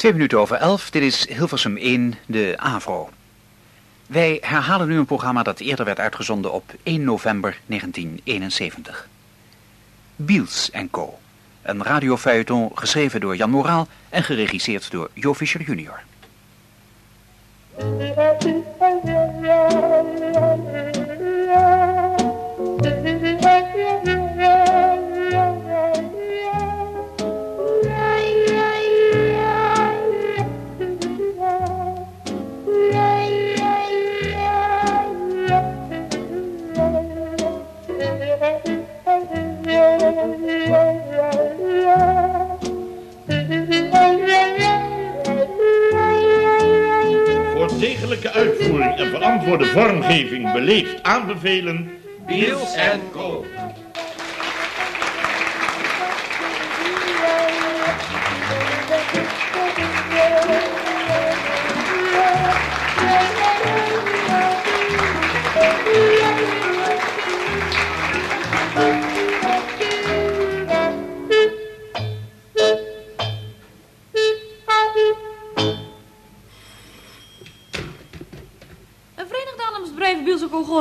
Twee minuten over elf, dit is Hilversum 1, de AVRO. Wij herhalen nu een programma dat eerder werd uitgezonden op 1 november 1971. Biels Co. Een radiofeuilleton geschreven door Jan Moraal en geregisseerd door Jo Fischer uitvoering en verantwoorde vormgeving beleefd aanbevelen. Biels Co.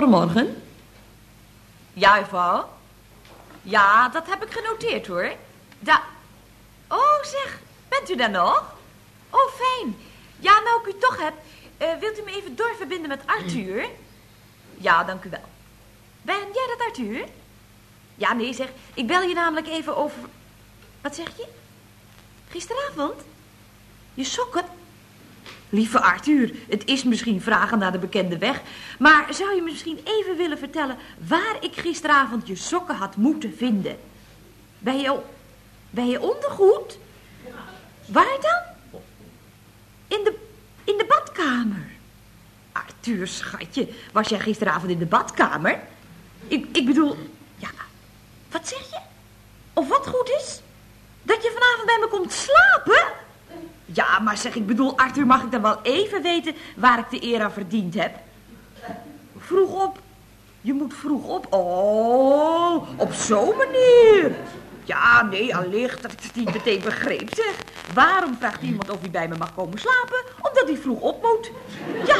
Goedemorgen. Ja, juffrouw? Ja, dat heb ik genoteerd, hoor. Da oh, zeg, bent u daar nog? Oh, fijn. Ja, nou ik u toch heb, uh, wilt u me even doorverbinden met Arthur? Ja, dank u wel. Ben jij dat, Arthur? Ja, nee, zeg, ik bel je namelijk even over... Wat zeg je? Gisteravond? Je sokken? Lieve Arthur, het is misschien vragen naar de bekende weg... maar zou je misschien even willen vertellen... waar ik gisteravond je sokken had moeten vinden? Bij je, bij je ondergoed? Waar dan? In de, in de badkamer. Arthur, schatje, was jij gisteravond in de badkamer? Ik, ik bedoel, ja, wat zeg je? Of wat goed is? Dat je vanavond bij me komt slapen? Ja, maar zeg, ik bedoel, Arthur, mag ik dan wel even weten waar ik de eer aan verdiend heb? Vroeg op. Je moet vroeg op. Oh, op zo'n manier. Ja, nee, allicht dat ik het niet meteen begreep, zeg. Waarom vraagt iemand of hij bij me mag komen slapen? Omdat hij vroeg op moet. Ja,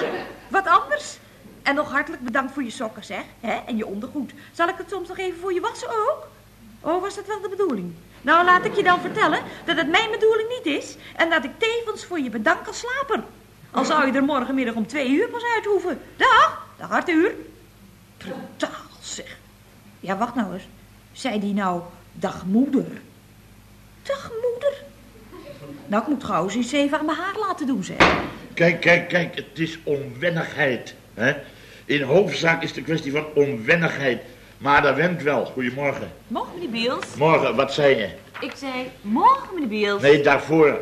wat anders. En nog hartelijk bedankt voor je sokken, zeg. Hè? En je ondergoed. Zal ik het soms nog even voor je wassen ook? Oh, was dat wel de bedoeling? Nou, laat ik je dan vertellen dat het mijn bedoeling niet is... en dat ik tevens voor je bedank als slaper. Al zou je er morgenmiddag om twee uur pas uit hoeven. Dag, dag Arthur. Brutaal, zeg. Ja, wacht nou eens. Zei die nou, dag moeder? Dag moeder? Nou, ik moet gauw eens even aan mijn haar laten doen, zeg. Kijk, kijk, kijk, het is onwennigheid. Hè? In hoofdzaak is de kwestie van onwennigheid. Maar dat went wel. Goedemorgen. Morgen, meneer Beels. Morgen, wat zei je? Ik zei, morgen, meneer Beels. Nee, daarvoor.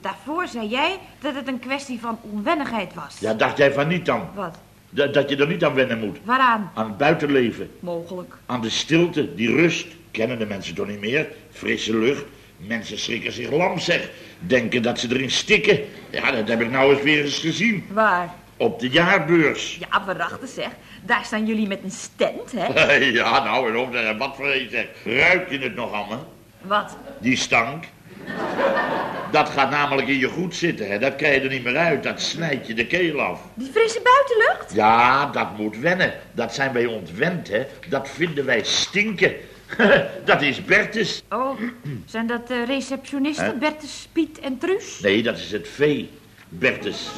Daarvoor zei jij dat het een kwestie van onwennigheid was. Ja, dacht jij van niet dan? Wat? dat je er niet aan wennen moet. Waaraan? Aan het buitenleven. Mogelijk. Aan de stilte, die rust. Kennen de mensen toch niet meer? Frisse lucht. Mensen schrikken zich lam, zeg. Denken dat ze erin stikken. Ja, dat heb ik nou eens weer eens gezien. Waar? Op de jaarbeurs. Ja, wachten zeg. Daar staan jullie met een stand, hè? ja, nou, en wat voor een zeg. Ruik je het nog allemaal? Wat? Die stank. Dat gaat namelijk in je goed zitten, hè. Dat krijg je er niet meer uit. Dat snijdt je de keel af. Die frisse buitenlucht? Ja, dat moet wennen. Dat zijn wij ontwend, hè. Dat vinden wij stinken. dat is Bertus. Oh, zijn dat de receptionisten? Bertus, Piet en Truus? Nee, dat is het vee. Bertus.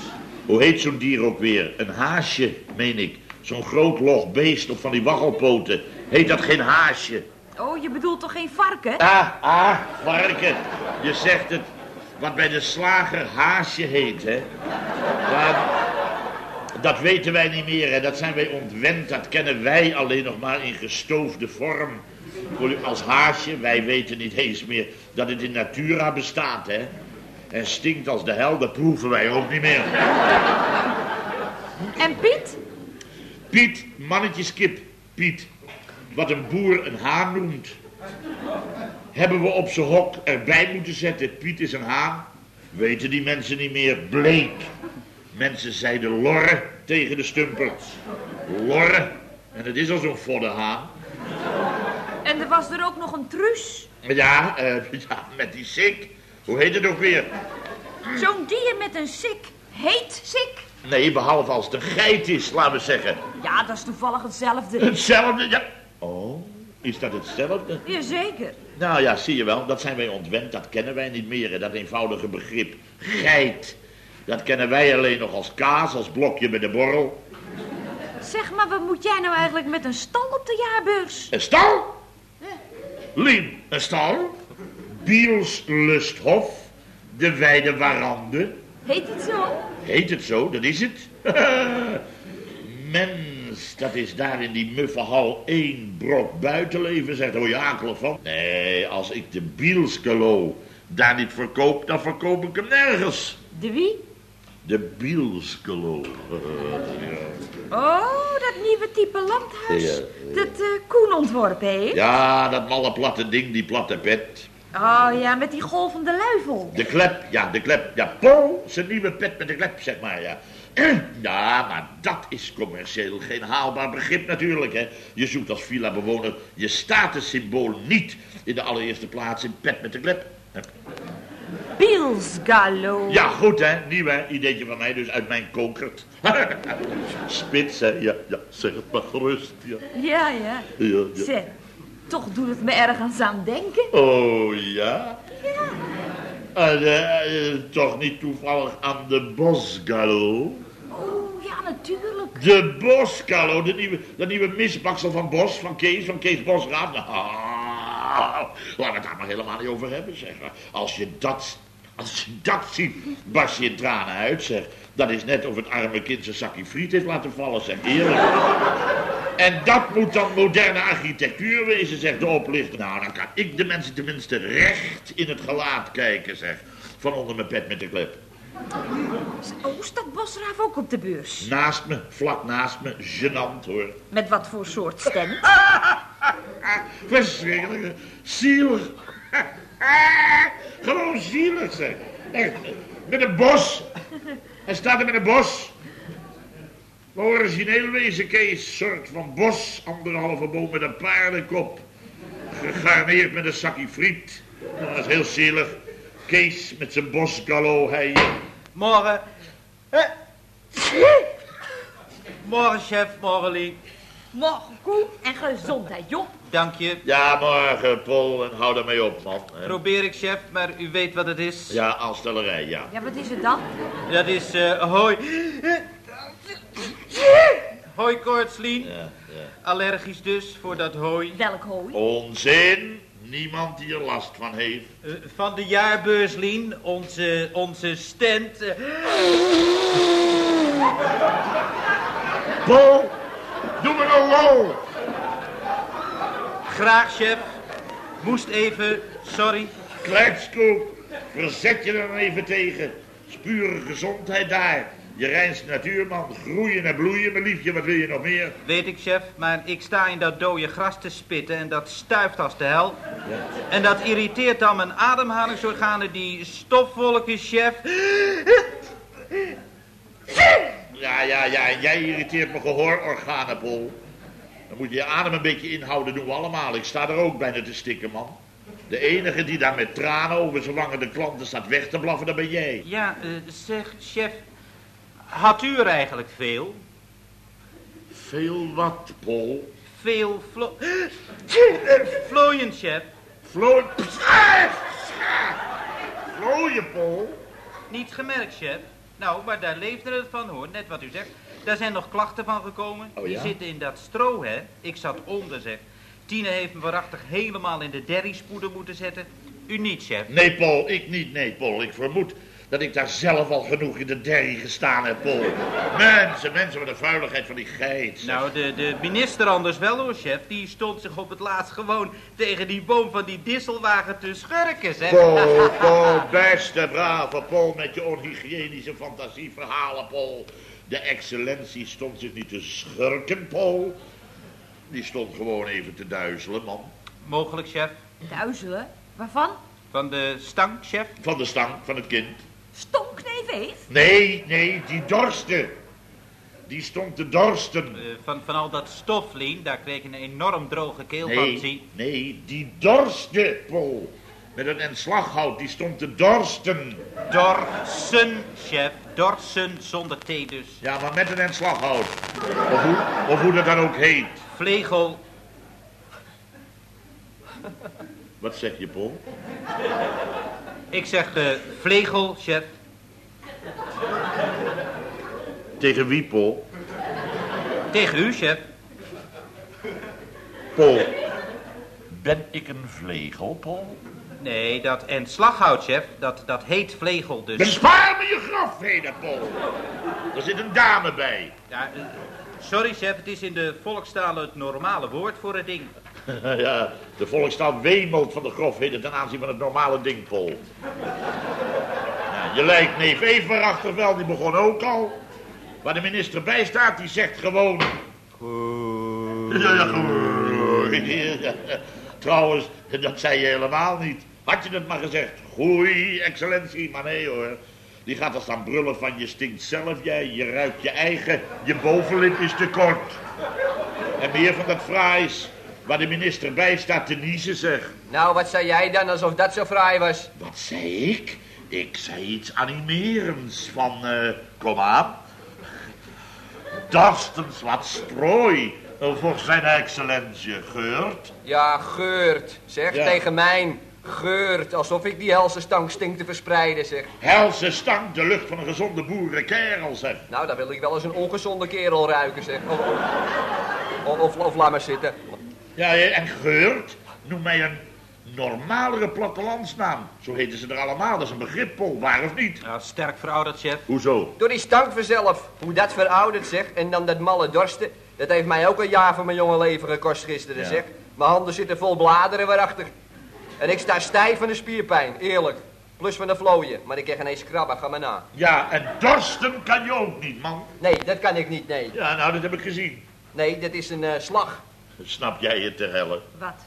Hoe heet zo'n dier ook weer? Een haasje, meen ik. Zo'n groot log beest op van die waggelpoten. Heet dat geen haasje? Oh, je bedoelt toch geen varken? Ah, ah, varken. Je zegt het. Wat bij de slager haasje heet, hè. Maar, dat weten wij niet meer, hè. Dat zijn wij ontwend. Dat kennen wij alleen nog maar in gestoofde vorm. Als haasje, wij weten niet eens meer dat het in natura bestaat, hè. En stinkt als de hel, dat proeven wij ook niet meer. En Piet? Piet, mannetjeskip, Piet. Wat een boer een haan noemt. Hebben we op zijn hok erbij moeten zetten, Piet is een haan? Weten die mensen niet meer, bleek. Mensen zeiden lorre tegen de stumper. Lorre. En het is al zo'n vodde haan. En er was er ook nog een truus. Ja, uh, ja met die sik. Hoe heet het ook weer? Zo'n dier met een sik heet sik. Nee, behalve als een geit is, laten we zeggen. Ja, dat is toevallig hetzelfde. Hetzelfde, ja. Oh, is dat hetzelfde? Jazeker. Nou ja, zie je wel, dat zijn wij ontwend, dat kennen wij niet meer, hè, dat eenvoudige begrip. Geit. Dat kennen wij alleen nog als kaas, als blokje bij de borrel. Zeg maar, wat moet jij nou eigenlijk met een stal op de jaarbeurs? Een stal? Lien, een stal? Biels Lusthof, de Weide Warande. Heet het zo? Heet het zo, dat is het. Mens, dat is daar in die muffe hal één brok buitenleven, zegt oh ja, akelig van. Nee, als ik de Bielskelo daar niet verkoop, dan verkoop ik hem nergens. De wie? De Bielskelo. Oh, dat nieuwe type landhuis. Ja, Dat eh, Koen ontworpen heeft. Ja, dat malle platte ding, die platte pet. Oh ja, met die golvende luifel. De klep, ja, de klep. Ja, Paul, zijn nieuwe pet met de klep, zeg maar, ja. Ja, maar dat is commercieel geen haalbaar begrip natuurlijk, hè. Je zoekt als villa-bewoner je statussymbool niet in de allereerste plaats in pet met de klep. Bielsgallo. Ja, goed, hè. Nieuw, hè. Ideetje van mij, dus uit mijn kokert. Spits, hè. Ja, ja, zeg het maar gerust, ja. Ja, ja. Ja, ja. Toch doet het me ergens aan denken. Oh, ja? Ja. Eh, eh, toch niet toevallig aan de Bosgallo? Oh, ja, natuurlijk. De Bosgallo, de nieuwe, de nieuwe misbaksel van Bos, van Kees, van Kees Bosraad. Nou, laten we het daar maar helemaal niet over hebben, zeg. Als je dat, als je dat ziet, barst je in tranen uit, zeg. Dat is net of het arme kind zijn zakje friet heeft laten vallen, zeg. Eerlijk. En dat moet dan moderne architectuur wezen, zegt de oplichter. Nou, dan kan ik de mensen tenminste recht in het gelaat kijken, zeg. Van onder mijn pet met de klep. Oh, staat Bosraaf ook op de beurs? Naast me, vlak naast me, gênant hoor. Met wat voor soort stand? Verschrikkelijk. Zielig. Gewoon zielig, zeg. Echt. Met een bos. Hij staat er met een bos. Origineel wezen, Kees. Soort van bos. Anderhalve boom met een paardenkop. Gegarneerd met een zakje friet. Dat is heel zielig. Kees met zijn bosgallo, hij... Morgen. Eh. Morgen, chef. Morgen, Lee. Morgen, Koen. En gezondheid, joh. Dank je. Ja, morgen, Paul, en hou daarmee op, man. Probeer ik, chef, maar u weet wat het is. Ja, aanstellerij, ja. Ja, wat is het dan? Dat is eh hooi. Hooikoorts, Lien. ja, ja. Allergisch dus voor dat hooi. Welk hooi? Onzin. Niemand die er last van heeft. Eh, van de jaarbeurs, Lien. Onze, onze stand. eh, Paul, doe me een lol. graag, chef. Moest even. Sorry. Kleinscoop, verzet je er dan even tegen. Spure gezondheid daar. Je reinste natuurman, groeien en bloeien, mijn liefje, wat wil je nog meer? Weet ik, chef, maar ik sta in dat dode gras te spitten en dat stuift als de hel. En dat irriteert dan mijn ademhalingsorganen, die stofwolken, chef. Ja, ja, ja, jij irriteert mijn gehoororganen, Paul. Dan moet je je adem een beetje inhouden, doen we allemaal. Ik sta er ook bijna te stikken, man. De enige die daar met tranen over zolang de klanten staat weg te blaffen, dat ben jij. Ja, eh, zeg, chef, had u er eigenlijk veel? Veel wat, Paul? Veel vlo... Vlooien, chef. Vlooien... Vlooien, Paul? Niet gemerkt, chef. Nou, maar daar leefde het van, hoor, net wat u zegt. Daar zijn nog klachten van gekomen. Oh, Die ja? zitten in dat stro, hè. Ik zat onder, zeg. Tine heeft me waarachtig helemaal in de derriespoeder moeten zetten. U niet, chef. Nee, Paul, ik niet. Nee, Paul, ik vermoed dat ik daar zelf al genoeg in de derrie gestaan heb, Paul. Mensen, mensen, wat de vuiligheid van die geit. zeg. Nou, de, de minister anders wel, hoor, chef. Die stond zich op het laatst gewoon tegen die boom van die disselwagen te schurken, zeg. Paul, Paul, beste brave Paul, met je onhygiënische fantasieverhalen, Paul. De excellentie stond zich niet te schurken, Paul. Die stond gewoon even te duizelen, man. Mogelijk, chef. Duizelen? Waarvan? Van de stank, chef. Van de stank van het kind. Stonkneef heeft? Nee, nee, die dorste. Die stond te dorsten. Eh, van, van al dat stof, Lien, daar kreeg ik een enorm droge keel van, Nee, zie. nee, die dorste, Paul. Met een entslaghout, die stond te dorsten. Dorsen, chef. Dorsen zonder T dus. Ja, maar met een entslaghout. Of hoe, of hoe dat dan ook heet. Vlegel. Wat zeg je, Paul? Ik zeg eh vlegel, chef. Tegen wie, Paul? Tegen u, chef. Paul. Ben ik een vlegel, Paul? Nee, dat en slaghout, chef. Dat, dat heet vlegel dus. Bespaar me je grafheden, Paul. Er zit een dame bij. Ja, eh, sorry, chef. Het is in de volkstaal het normale woord voor het ding. ja, de volkstaal wemelt van de grofheden ten aanzien van het normale ding, Paul. Ja, je lijkt neef even waarachtig wel, die begon ook al. Waar de minister bij staat, die zegt gewoon... Ja, ja. Ja, Trouwens, dat zei je helemaal niet. Had je het maar gezegd. Goeie, excellentie. Maar nee hoor. Die gaat er staan brullen van je stinkt zelf, jij. Je ruikt je eigen. Je bovenlip is te kort. En meer van dat fraais. Waar de minister bij staat te niezen, zeg. Nou, wat zei jij dan alsof dat zo fraai was? Wat zei ik? Ik zei iets animerends van, eh, kom aan. Dorstens wat strooi voor zijn excellentie Geurt. Ja, geurt. Zeg Ja. tegen mij. Geurt, alsof ik die helse stank stink te verspreiden, zeg. Helse stank, de lucht van een gezonde boerenkerel, zeg. Nou, dan wil ik wel eens een ongezonde kerel ruiken, zeg. Of, of, of, of laat maar zitten. Ja, en Geurt, noem mij een normalere plattelandsnaam. Zo heten ze er allemaal, dat is een begrip, Paul, waar of niet? Ja, sterk verouderd, chef. Hoezo? Door die stank vanzelf. Hoe dat verouderd, zeg. En dan dat malle dorsten. Dat heeft mij ook een jaar van mijn jonge leven gekost gisteren, Ja. zeg. Mijn handen zitten vol bladeren waarachter. En ik sta stijf van de spierpijn, eerlijk. Plus van de vlooien. Maar ik krijg ineens krabben, ga maar na. Ja, en dorsten kan je ook niet, man. Nee, dat kan ik niet, nee. Ja, nou, dat heb ik gezien. Nee, dat is een eh, slag. Snap jij het ter helle? Wat?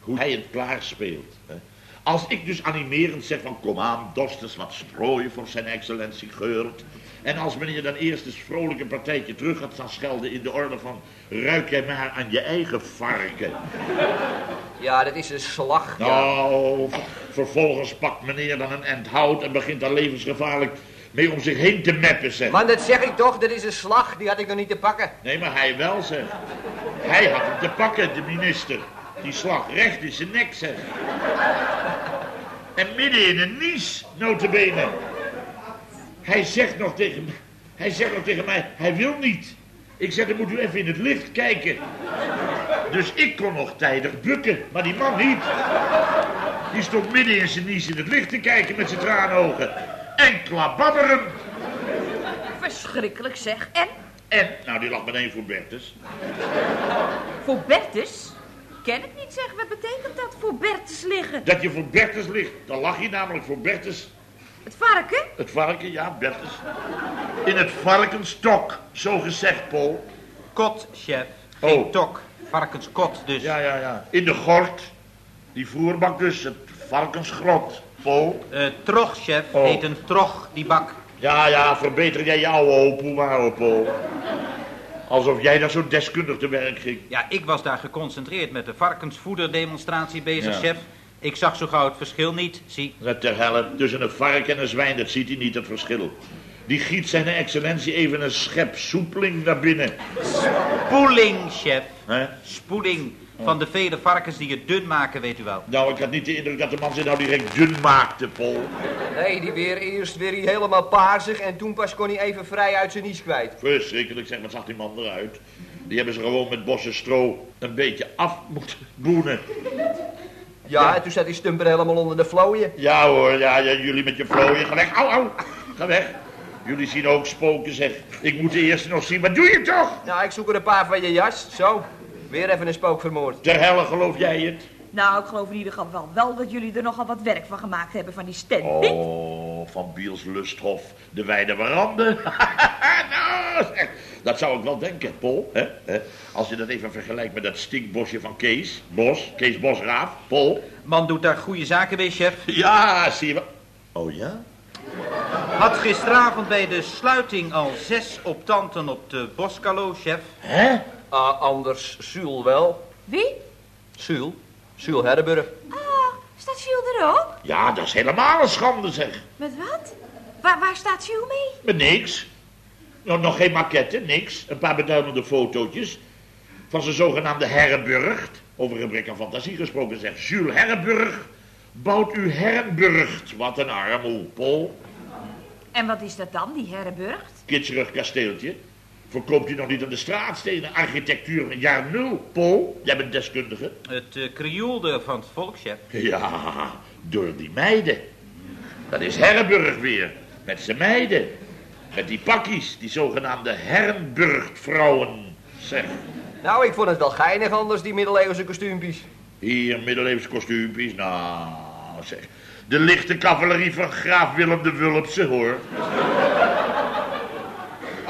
Hoe hij het klaarspeelt. Hè? Als ik dus animerend zeg van kom aan, dorst eens wat strooien voor zijn excellentie Geurt. En als meneer dan eerst eens vrolijk een partijtje terug gaat staan schelden in de orde van ruik jij maar aan je eigen varken. Ja, dat is een slag. Ja. Nou, vervolgens pakt meneer dan een end hout en begint daar levensgevaarlijk mee om zich heen te meppen, zeg. Man, dat zeg ik toch, dat is een slag, die had ik nog niet te pakken. Nee, maar hij wel, zeg. Hij had hem te pakken, de minister. Die slag recht in zijn nek, zeg. En midden in een nies, notabene. Hij zegt nog tegen hij zegt nog tegen mij, hij wil niet. Ik zeg, dan moet u even in het licht kijken. Dus ik kon nog tijdig bukken, maar die man niet. Die stond midden in zijn nies in het licht te kijken met zijn traanogen. En klababberen. Verschrikkelijk zeg. En? En, nou die lag meteen voor Bertus. Voor Bertus? Ken ik niet zeg. Wat betekent dat voor Bertus liggen? Dat je voor Bertus ligt. Dan lag je namelijk voor Bertus. Het varken? Het varken, ja, Bertus. In het varkenstok, zo gezegd, Paul. Kot, chef. Geen Oh. tok. Varkenskot dus. Ja, ja, ja. In de gort. Die voerbak dus, het varkensgrot, Paul. Eh, trog, chef. Oh. Heet een trog, die bak. Ja, ja, verbeter jij je oude opoe maar, hoor, Paul. Alsof jij daar zo deskundig te werk ging. Ja, ik was daar geconcentreerd met de varkensvoederdemonstratie bezig, Ja. chef. Ik zag zo gauw het verschil niet. Zie, Dat ter helle, tussen een varken en een zwijn, dat ziet hij niet, het verschil. Die giet zijn excellentie even een schep soepeling naar binnen. spoeling, chef. Spoeling van de vele varkens die het dun maken, weet u wel. Nou, ik had niet de indruk dat de man zich nou direct dun maakte, Paul. Nee, die weer eerst weer hij helemaal paarsig en toen pas kon hij even vrij uit zijn nies kwijt. Verschrikkelijk, zeg, wat zag die man eruit? Die hebben ze gewoon met bossen stro een beetje af moeten boenen. Ja, en toen zat die stumper helemaal onder de vlooien. Ja hoor, ja, ja, jullie met je vlooien. Ga weg, au, au. Ga weg. Jullie zien ook spoken, zeg. Ik moet de eerste nog zien. Wat doe je toch? Nou, ik zoek er een paar van je jas. Zo, weer even een spook vermoord. Ter helle, geloof jij het? Nou, ik geloof in ieder geval wel dat jullie er nogal wat werk van gemaakt hebben van die stand. Oh, van Biels Lusthof, de wijde verande. nou, dat zou ik wel denken, Paul. Hè? Hè? Als je dat even vergelijkt met dat stinkbosje van Kees. Bos, Kees Bosraaf, Paul. Man doet daar goede zaken mee, chef. Ja, zie je wel. Oh ja? Had gisteravond bij de sluiting al zes optanten op de Boskalo, chef. Hè? Ah, anders Suul wel. Wie? Suul? Suul Herrenburg. Ah, Staat Jules er ook? Ja, dat is helemaal een schande, zeg. Met wat? Waar, waar staat Jules mee? Met niks. Nog, nog geen maquette, niks. Een paar beduimelde fotootjes. Van zijn zogenaamde Herrenburgt. Over gebrek aan fantasie gesproken, zegt Jules Herrenburg. Bouwt u Herrenburgt. Wat een armoe, Pol. En wat is dat dan, die Herrenburgt? Kitscherig kasteeltje. Verkoopt u nog niet aan de straatstenen? Architectuur van jaar nul, Pol. Jij bent deskundige. Het uh, krioelde van het volkschef. Ja, door die meiden. Dat is Herrenburg weer. Met zijn meiden. Met die pakkies, die zogenaamde Herrenburg-vrouwen. Zeg. Nou, ik vond het wel geinig anders, die middeleeuwse kostuumpjes. Hier, middeleeuwse kostuumpjes. Nou, zeg. De lichte cavalerie van graaf Willem de Wulpse, hoor.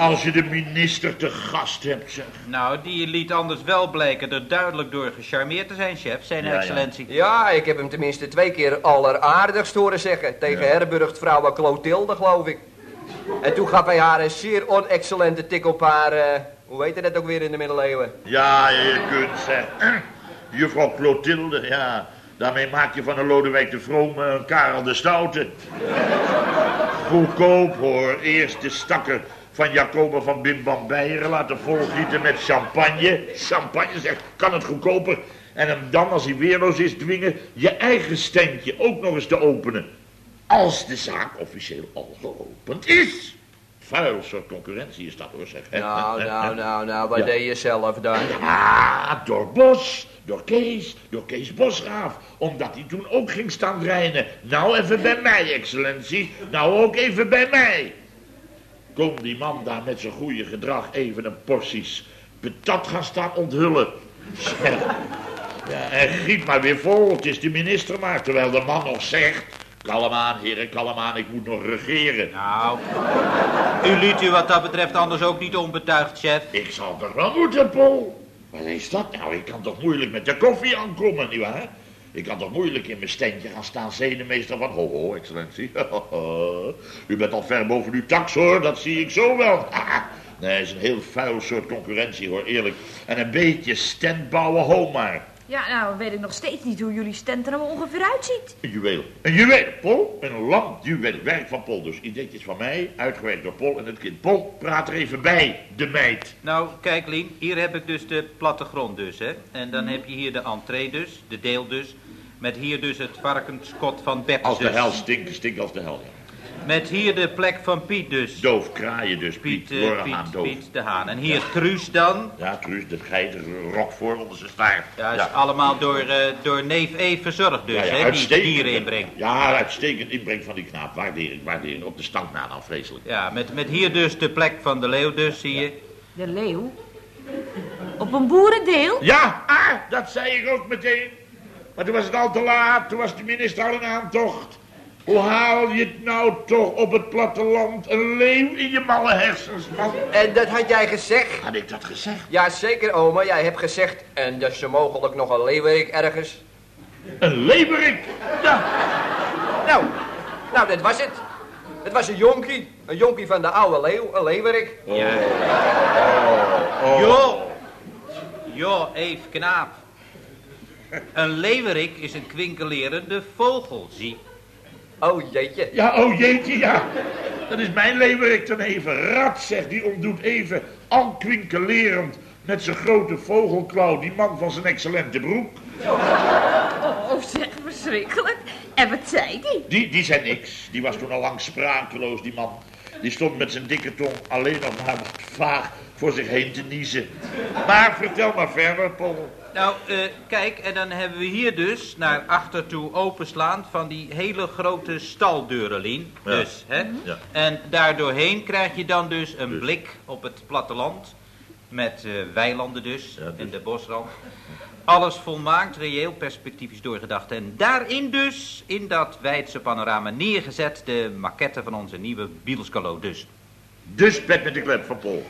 Als je de minister te gast hebt, zeg. Nou, die liet anders wel blijken er duidelijk door gecharmeerd te zijn, chef, zijn Ja, excellentie. Ja, ik heb hem tenminste twee keer alleraardigst horen zeggen. Tegen Ja. Herburgt vrouw Clotilde, geloof ik. En toen gaf hij haar een zeer onexcellente tik op haar... eh, hoe heette dat ook weer in de middeleeuwen? Ja, je kunt zeggen. Juffrouw Clotilde, ja. Daarmee maak je van een Lodewijk de Vrome een Karel de Stoute. Goedkoop hoor. Eerst de stakker van Jacoba van Bim van Beieren laten volgieten met champagne. Champagne zegt, kan het goedkoper. En hem dan, als hij weerloos is, dwingen je eigen standje ook nog eens te openen. Als de zaak officieel al geopend is. Vuil soort concurrentie is dat hoor, zeg. Nou, nou, nou, nou, wat deed je zelf dan? Ah, door Bos, door Kees, door Kees Bosgraaf. Omdat hij toen ook ging staan reinen. Nou even bij mij, excellentie. Nou ook even bij mij. Kon die man daar met zijn goede gedrag even een porties patat gaan staan onthullen. Zeg. Ja, en giet maar weer vol, het is de minister maar. Terwijl de man nog zegt... Kalm aan, heren, kalm aan, ik moet nog regeren. Nou, u liet u wat dat betreft anders ook niet onbetuigd, chef. Ik zal toch wel moeten, Paul? Wat is dat nou? Ik kan toch moeilijk met de koffie aankomen, nietwaar? Ik kan toch moeilijk in mijn standje gaan staan zenemeester van... Ho, ho, excellentie. U bent al ver boven uw tax, hoor. Dat zie ik zo wel. Nee, is een heel vuil soort concurrentie, hoor, eerlijk. En een beetje stand bouwen, ho maar. Ja, nou weet ik nog steeds niet hoe jullie stand er ongeveer uitziet. Een juweel. Een juweel, Pol. Een lang juweel. Werk van Pol dus. Ideetjes van mij, uitgewerkt door Pol en het kind. Pol, praat er even bij, de meid. Nou, kijk Lien, hier heb ik dus de plattegrond dus, hè. En dan heb je hier de entree dus, de deel dus. Met hier dus het varkenskot van Bert Als de dus. hel stinkt, stinkt als de hel, ja. Met hier de plek van Piet dus. Doof, kraaien dus, Piet. Piet, Lorrehaan, Piet, doof. Piet de Haan. En hier Truus dan. Ja, Truus, dat geit, rok voor onder zijn staart. Ja, is allemaal door, eh, door neef E verzorgd dus, Ja, ja, hè, die dieren inbrengt. Ja, uitstekend inbreng van die knaap. Waardeer ik. Op de stank na dan, vreselijk. Ja, met, met hier dus de plek van de leeuw dus, zie je. De leeuw? Op een boerendeel? Ja, ah, dat zei ik ook meteen. Maar toen was het al te laat. Toen was de minister al in aantocht. Hoe haal je het nou toch op het platteland een leeuw in je malle hersens, man? En dat had jij gezegd? Had ik dat gezegd? Ja, zeker, oma. Jij hebt gezegd. En dat ze mogelijk nog een leeuwerik ergens. Een leeuwerik? Ja, Nou, nou, dat was het. Het was een jonkie. Een jonkie van de oude leeuw, een leeuwerik. Ja. Oh. Jo, jo, even knaap. Een leeuwerik is een kwinkelerende vogel, zie. Oh, jeetje. Ja, oh jeetje, ja. Dat is mijn leeuwerik dan even. Rat, zegt, die ontdoet even, al kwinkelerend, met zijn grote vogelklauw, die man van zijn excellente broek. Oh, zeg, verschrikkelijk. En wat zei die? Die, die zei niks. Die was toen al lang sprakeloos, die man. Die stond met zijn dikke tong alleen nog maar wat vaag voor zich heen te niezen. Maar vertel maar verder, Paul. Nou, eh, kijk, en dan hebben we hier dus naar achter toe openslaand van die hele grote staldeuren, Lien. Ja. Dus, hè? Ja. En daardoorheen krijg je dan dus een blik op het platteland. Met eh, weilanden dus, Ja, dus. en de bosrand. Alles volmaakt, reëel, perspectief is doorgedacht. En daarin dus, in dat wijdse panorama, neergezet de maquette van onze nieuwe Bielskalo dus. Dus pet met de klep van Paul.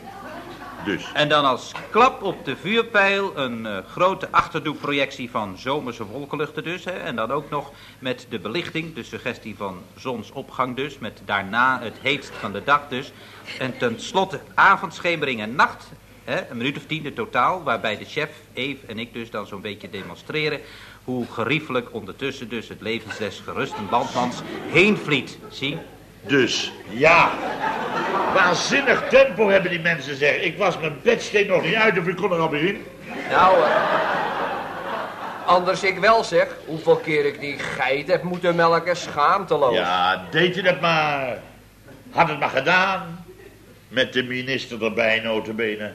Dus. En dan als klap op de vuurpijl een eh, grote achterdoekprojectie van zomerse wolkenluchten dus. Hè. En dan ook nog met de belichting, de suggestie van zonsopgang dus. Met daarna het heetst van de dag dus. En tenslotte avondschemering en nacht. Hè? Een minuut of tien in totaal, waarbij de chef, Eve en ik dus dan zo'n beetje demonstreren... hoe geriefelijk ondertussen dus het levens des gerusten bandmans heen vliet. Zie? Dus, ja. Waanzinnig tempo hebben die mensen, zeg. Ik was mijn bedsteen nog niet uit of ik kon er alweer in. Nou, eh, anders ik wel zeg, hoeveel keer ik die geit heb moeten melken, schaamteloos. Ja, deed je dat maar. Had het maar gedaan. Met de minister erbij, notabene.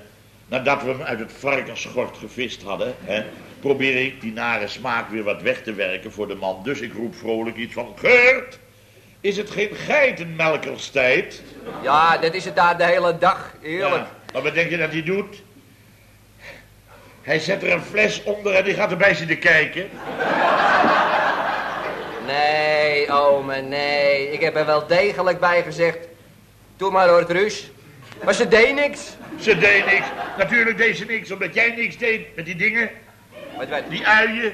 Nadat we hem uit het varkensgort gevist hadden, hè, probeer ik die nare smaak weer wat weg te werken voor de man. Dus ik roep vrolijk iets van, Geurt, is het geen geitenmelkerstijd? Ja, dat is het daar de hele dag, eerlijk. Ja, maar wat denk je dat hij doet? Hij zet er een fles onder en die gaat erbij zitten kijken. Nee, ome, nee. Ik heb er wel degelijk bij gezegd. Doe maar hoor, Truus. Maar ze deed niks. Ze deed niks. Natuurlijk deed ze niks, omdat jij niks deed met die dingen. Wat, wat? Die uien.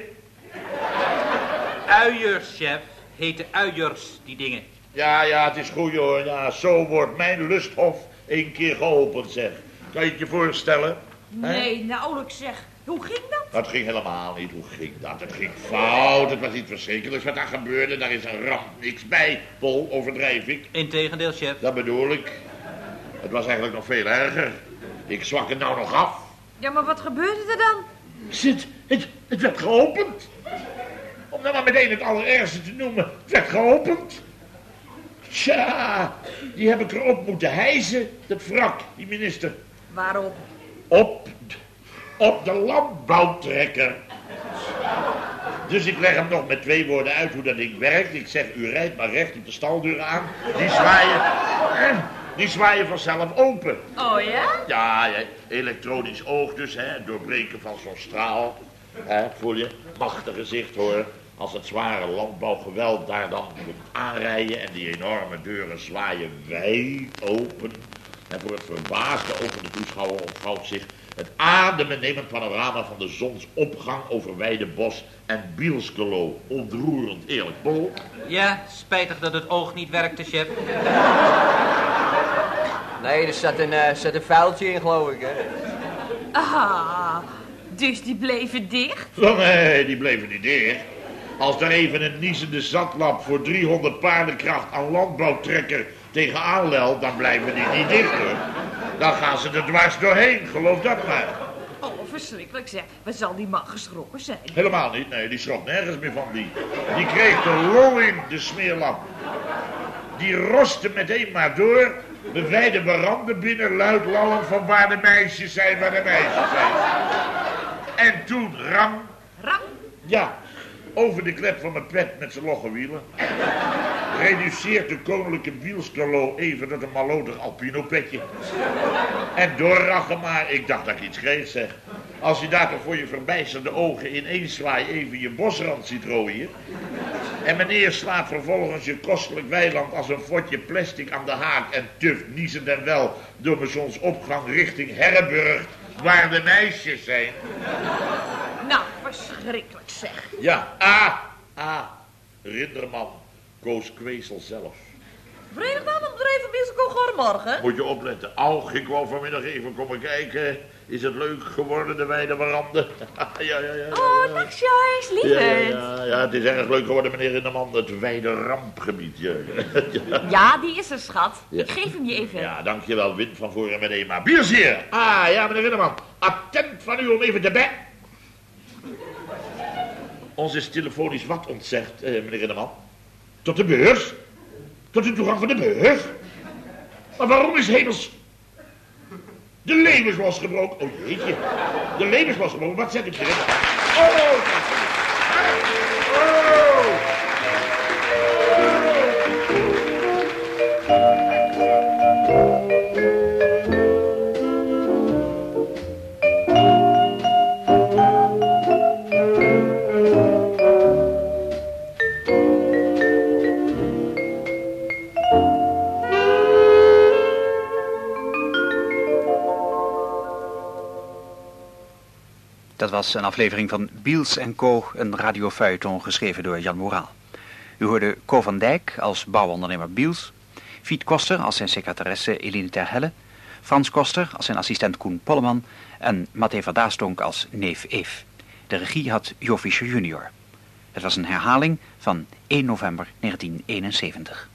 Uiers, chef. Heten uiers, die dingen. Ja, ja, het is goed hoor. Ja, zo wordt mijn lusthof één keer geopend, zeg. Kan je het je voorstellen? Nee, nauwelijks zeg. Hoe ging dat? Dat ging helemaal niet. Hoe ging dat? Het ging fout. Het was iets verschrikkelijks wat daar gebeurde. Daar is een ramp niks bij. Pol, overdrijf ik. Integendeel, chef. Dat bedoel ik. Het was eigenlijk nog veel erger. Ik zwak het nou nog af. Ja, maar wat gebeurde er dan? Zit, het, het werd geopend. Nou maar meteen het allerergste te noemen. Het werd geopend. Tja, die heb ik erop moeten hijsen, dat wrak, die minister. Waarop? Op, op de landbouwtrekker. Dus ik leg hem nog met twee woorden uit hoe dat ding werkt. Ik zeg, u rijdt maar recht op de staldeur aan. Die zwaaien, eh, die zwaaien vanzelf open. Oh ja? Ja, ja, elektronisch oog dus, hè. Doorbreken van zo'n straal. Hè, voel je? Machtig gezicht hoor. Als het zware landbouwgeweld daar dan moet aanrijden en die enorme deuren zwaaien wijd open. En voor het verbaasde oog van de toeschouwer ontvouwt zich het adembenemend panorama van de zonsopgang over Weidebos en Bielskelo. Ontroerend eerlijk, Bol. Ja, spijtig dat het oog niet werkte, chef. Nee, er zat een, eh, zat een vuiltje in, geloof ik, hè. Ah, dus die bleven dicht? Oh, nee, die bleven niet dicht. Als er even een niezende zatlap voor 300 paardenkracht aan landbouwtrekker tegenaan lelt, dan blijven die niet dicht hoor. Dan gaan ze er dwars doorheen, geloof dat maar. Oh, verschrikkelijk zeg. Waar zal die man geschrokken zijn? Helemaal niet, nee, die schrok nergens meer van die. Die kreeg de lol in, de smeerlap. Die roste meteen maar door. We wijden veranden binnen, luid lallend van waar de meisjes zijn, waar de meisjes zijn. En toen ram, Ram? ja, over de klep van mijn pet met zijn logge wielen. Reduceert de koninklijke wielskalo even tot een malotig alpino-petje. En doorrachen maar, ik dacht dat ik iets kreeg, zeg. Als je daar voor je verbijsterde ogen in één even je bosrand ziet rooien... en meneer slaat vervolgens je kostelijk weiland als een fotje plastic aan de haak... en tuft niezend en wel door mijn zonsopgang richting Herrenburg... waar de meisjes zijn... Nou, verschrikkelijk zeg. Ja, ah, ah, Rinderman, Koos Kwezel zelf. Verenigd aan om er even musical goedemorgen. Moet je opletten. Ach, ik wou vanmiddag even komen kijken. Is het leuk geworden, de wijde veranden? ja, ja, ja. Oh, dag Joyce, Ja, ja, lieverd. ja, ja, het is erg leuk geworden, meneer Rinderman. Het wijde rampgebied. Ja, ja. Die is er, schat. Ik geef hem je even. ja dankjewel, Win van voor en meneer. Maar bierzeer. Ah, ja, meneer Rinderman. Attent van u om even te bij. Ons is telefonisch wat ontzegd, eh, meneer Rinderman. Tot de beurs? Tot de toegang van de beurs? Maar waarom is hemels... De leeuw is losgebroken. Oh jeetje. De leeuw is losgebroken. Wat zet ik erin? Oh! Oh! Was een aflevering van Biels Co, een radiofeuilleton geschreven door Jan Moraal. U hoorde Co van Dijk als bouwondernemer Biels, Fiet Koster als zijn secretaresse Eline Terhelle, Frans Koster als zijn assistent Koen Polleman en Mathé van Daastonk als neef Eef. De regie had Jo Fischer junior. Het was een herhaling van 1 november 1971.